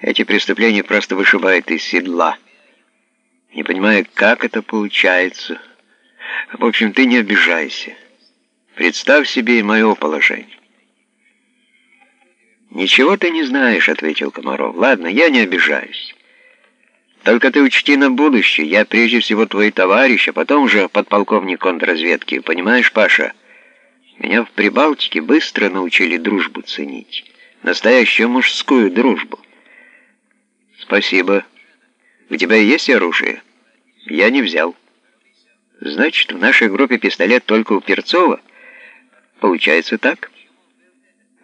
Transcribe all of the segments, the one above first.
Эти преступления просто вышибают из седла. Не понимаю, как это получается. В общем, ты не обижайся. Представь себе и мое положение. «Ничего ты не знаешь», — ответил Комаров. «Ладно, я не обижаюсь. Только ты учти на будущее. Я прежде всего твой товарищ, а потом уже подполковник контрразведки. Понимаешь, Паша, меня в Прибалтике быстро научили дружбу ценить. Настоящую мужскую дружбу». «Спасибо. У тебя есть оружие?» «Я не взял». «Значит, в нашей группе пистолет только у Перцова?» «Получается так».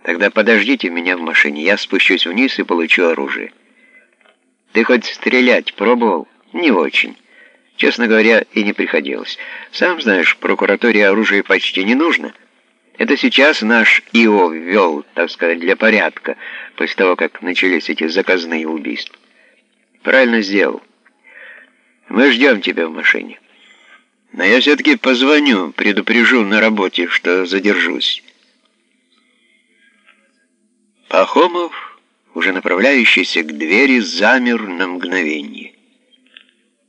Тогда подождите меня в машине, я спущусь вниз и получу оружие. Ты хоть стрелять пробовал? Не очень. Честно говоря, и не приходилось. Сам знаешь, прокуратуре оружие почти не нужно. Это сейчас наш ИО ввел, так сказать, для порядка, после того, как начались эти заказные убийства. Правильно сделал. Мы ждем тебя в машине. Но я все-таки позвоню, предупрежу на работе, что задержусь. Пахомов, уже направляющийся к двери, замер на мгновение.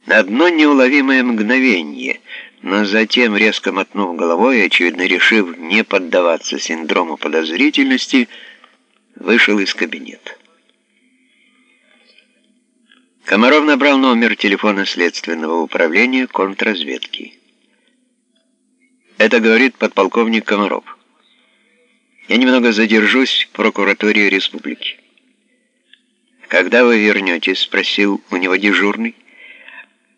На одно неуловимое мгновение, но затем, резко мотнув головой, очевидно решив не поддаваться синдрому подозрительности, вышел из кабинета. Комаров набрал номер телефона следственного управления контрразведки. Это говорит подполковник Комаров. Я немного задержусь в прокуратуре республики. «Когда вы вернетесь?» — спросил у него дежурный.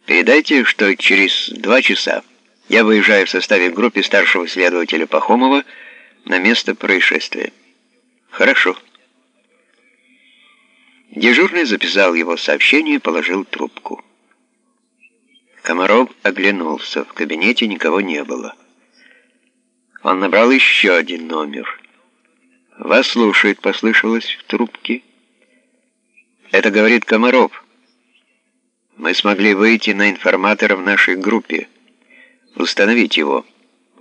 «Передайте, что через два часа я выезжаю в составе группы старшего следователя Пахомова на место происшествия». «Хорошо». Дежурный записал его сообщение и положил трубку. Комаров оглянулся. В кабинете никого не было. Он набрал еще один номер — «Вас слушает», — послышалось в трубке. «Это говорит Комаров. Мы смогли выйти на информатора в нашей группе, установить его.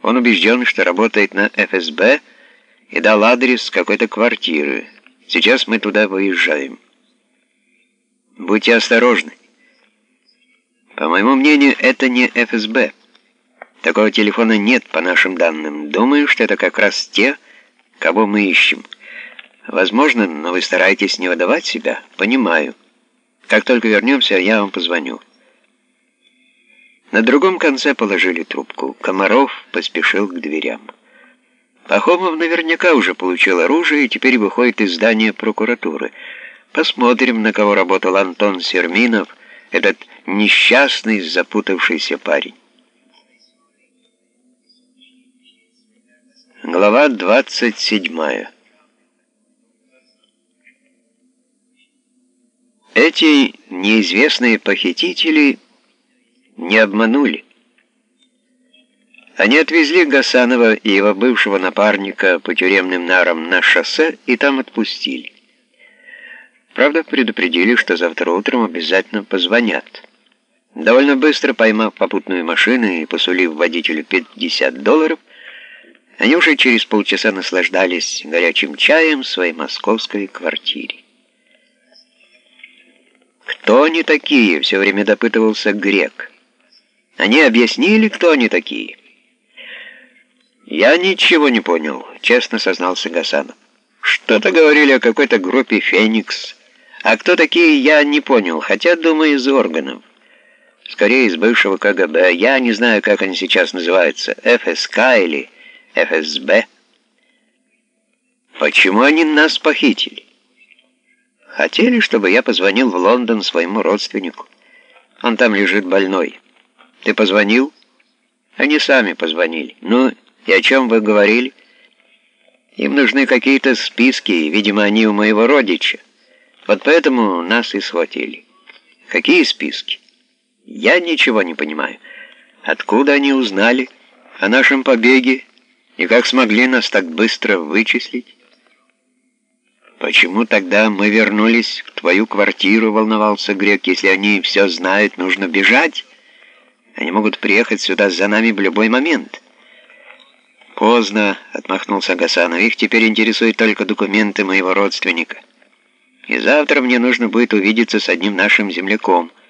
Он убежден, что работает на ФСБ и дал адрес какой-то квартиры. Сейчас мы туда выезжаем. Будьте осторожны. По моему мнению, это не ФСБ. Такого телефона нет, по нашим данным. Думаю, что это как раз те, Кого мы ищем? Возможно, но вы стараетесь не выдавать себя. Понимаю. Как только вернемся, я вам позвоню. На другом конце положили трубку. Комаров поспешил к дверям. Пахомов наверняка уже получил оружие и теперь выходит из здания прокуратуры. Посмотрим, на кого работал Антон Серминов, этот несчастный, запутавшийся парень. Глава 27 Эти неизвестные похитители не обманули. Они отвезли Гасанова и его бывшего напарника по тюремным нарам на шоссе и там отпустили. Правда, предупредили, что завтра утром обязательно позвонят. Довольно быстро поймав попутную машину и посулив водителю 50 долларов, они уже через полчаса наслаждались горячим чаем в своей московской квартире. «Кто они такие?» — все время допытывался грек. «Они объяснили, кто они такие?» «Я ничего не понял», — честно сознался Гасанов. «Что-то говорили о какой-то группе «Феникс». А кто такие, я не понял, хотя, думаю, из органов. Скорее, из бывшего КГБ. Я не знаю, как они сейчас называются, ФСК или... ФСБ. Почему они нас похитили? Хотели, чтобы я позвонил в Лондон своему родственнику. Он там лежит больной. Ты позвонил? Они сами позвонили. Ну, и о чем вы говорили? Им нужны какие-то списки, видимо, они у моего родича. Вот поэтому нас и схватили. Какие списки? Я ничего не понимаю. Откуда они узнали о нашем побеге и как смогли нас так быстро вычислить? Почему тогда мы вернулись в твою квартиру, волновался Грек, если они все знают, нужно бежать? Они могут приехать сюда за нами в любой момент. Поздно, отмахнулся Гасанов, их теперь интересуют только документы моего родственника. И завтра мне нужно будет увидеться с одним нашим земляком —